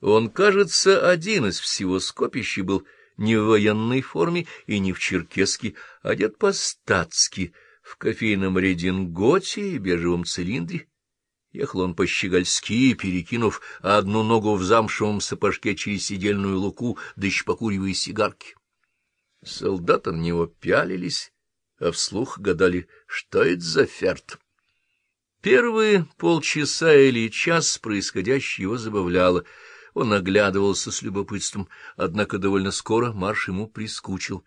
Он, кажется, один из всего скопища был не в военной форме и не в черкеске, одет по-статски, в кофейном рединготе и бежевом цилиндре. Ехал он по-щегольски, перекинув одну ногу в замшевом сапожке через сидельную луку, да еще покуривая сигарки. Солдаты на него пялились, а вслух гадали, что это за ферт. Первые полчаса или час происходящее его забавляло. Он оглядывался с любопытством, однако довольно скоро марш ему прискучил.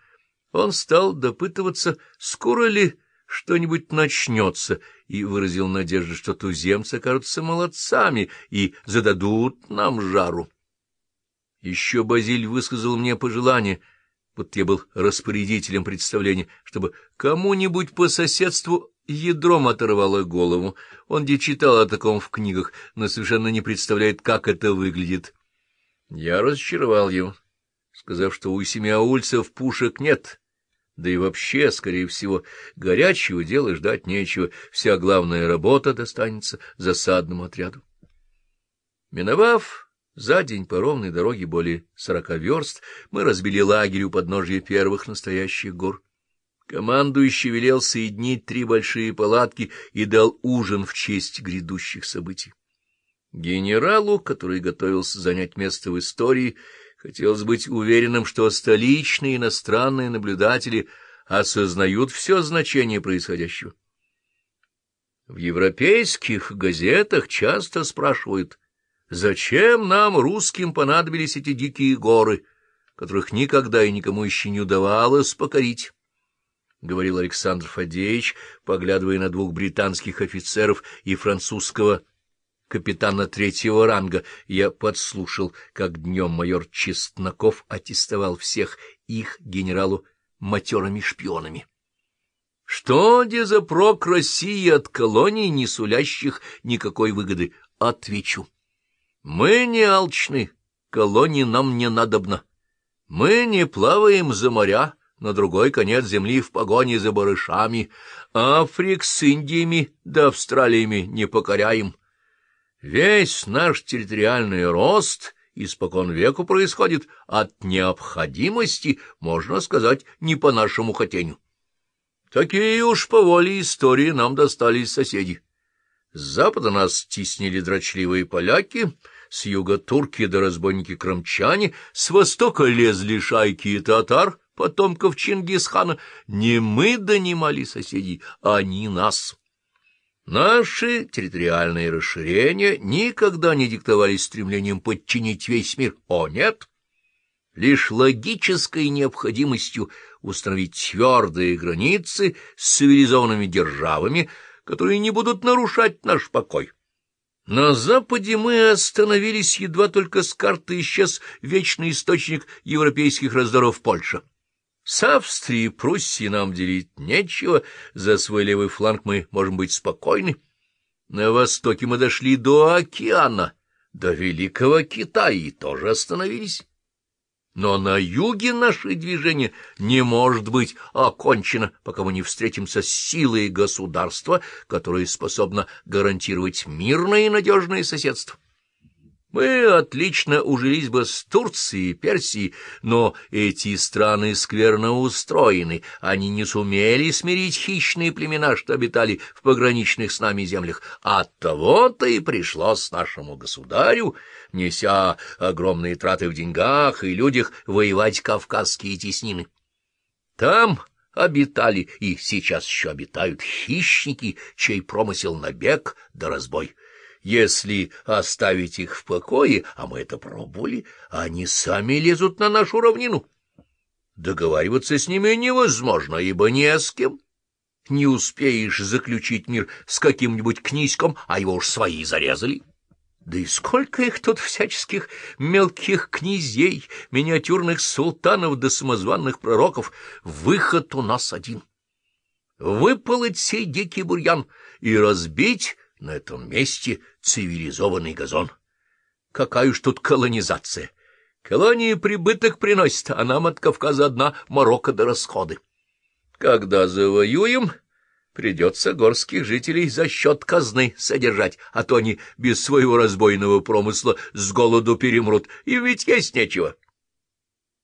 Он стал допытываться, скоро ли что-нибудь начнется, и выразил надежду, что туземцы окажутся молодцами и зададут нам жару. Еще Базиль высказал мне пожелание, будто я был распорядителем представления, чтобы кому-нибудь по соседству ядром оторвало голову. Он где читал о таком в книгах, но совершенно не представляет, как это выглядит. Я разочаровал его, сказав, что у семиаульцев пушек нет, да и вообще, скорее всего, горячего дела ждать нечего, вся главная работа достанется засадному отряду. Миновав за день по ровной дороге более сорока верст, мы разбили лагерь у подножия первых настоящих гор. Командующий велел соединить три большие палатки и дал ужин в честь грядущих событий. Генералу, который готовился занять место в истории, хотелось быть уверенным, что столичные иностранные наблюдатели осознают все значение происходящего. В европейских газетах часто спрашивают, зачем нам, русским, понадобились эти дикие горы, которых никогда и никому еще не удавалось покорить. — говорил Александр Фадеевич, поглядывая на двух британских офицеров и французского капитана третьего ранга. Я подслушал, как днем майор Честноков аттестовал всех их генералу матерыми шпионами. Что де за прок России от колоний, не сулящих никакой выгоды? Отвечу. Мы не алчны, колонии нам не надобно. Мы не плаваем за моря, на другой конец земли в погоне за барышами, Африк с Индиями да Австралиями не покоряем. Весь наш территориальный рост испокон веку происходит от необходимости, можно сказать, не по нашему хотению. Такие уж по воле истории нам достались соседи. С запада нас стеснили дрочливые поляки, с юга турки да разбойники-кромчане, с востока лезли шайки и татар — потомков Чингисхана, не мы донимали соседей, а они нас. Наши территориальные расширения никогда не диктовались стремлением подчинить весь мир. О, нет! Лишь логической необходимостью установить твердые границы с цивилизованными державами, которые не будут нарушать наш покой. На западе мы остановились, едва только с карты исчез вечный источник европейских раздоров Польша. С Австрией и Пруссией нам делить нечего, за свой левый фланг мы можем быть спокойны. На востоке мы дошли до океана, до Великого Китая и тоже остановились. Но на юге наше движение не может быть окончено, пока мы не встретимся с силой государства, которое способно гарантировать мирное и надежное соседство. Мы отлично ужились бы с Турцией и Персией, но эти страны скверно устроены, они не сумели смирить хищные племена, что обитали в пограничных с нами землях. Оттого-то и пришлось нашему государю, неся огромные траты в деньгах и людях, воевать кавказские теснины. Там обитали и сейчас еще обитают хищники, чей промысел набег да разбой. Если оставить их в покое, а мы это пробовали, они сами лезут на нашу равнину. Договариваться с ними невозможно, ибо не с кем. Не успеешь заключить мир с каким-нибудь князьком, а его уж свои зарезали. Да и сколько их тут всяческих мелких князей, миниатюрных султанов да самозванных пророков. Выход у нас один. Выполоть сей дикий бурьян и разбить на этом месте цивилизованный газон. Какая уж тут колонизация! Колонии прибыток приносит, а нам от Кавказа одна Марокко до расходы. Когда завоюем, Придется горских жителей за счет казны содержать, а то они без своего разбойного промысла с голоду перемрут, и ведь есть нечего.